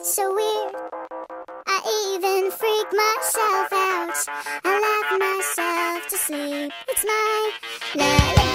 so weird. I even freak myself out. I laugh myself to sleep. It's my melody.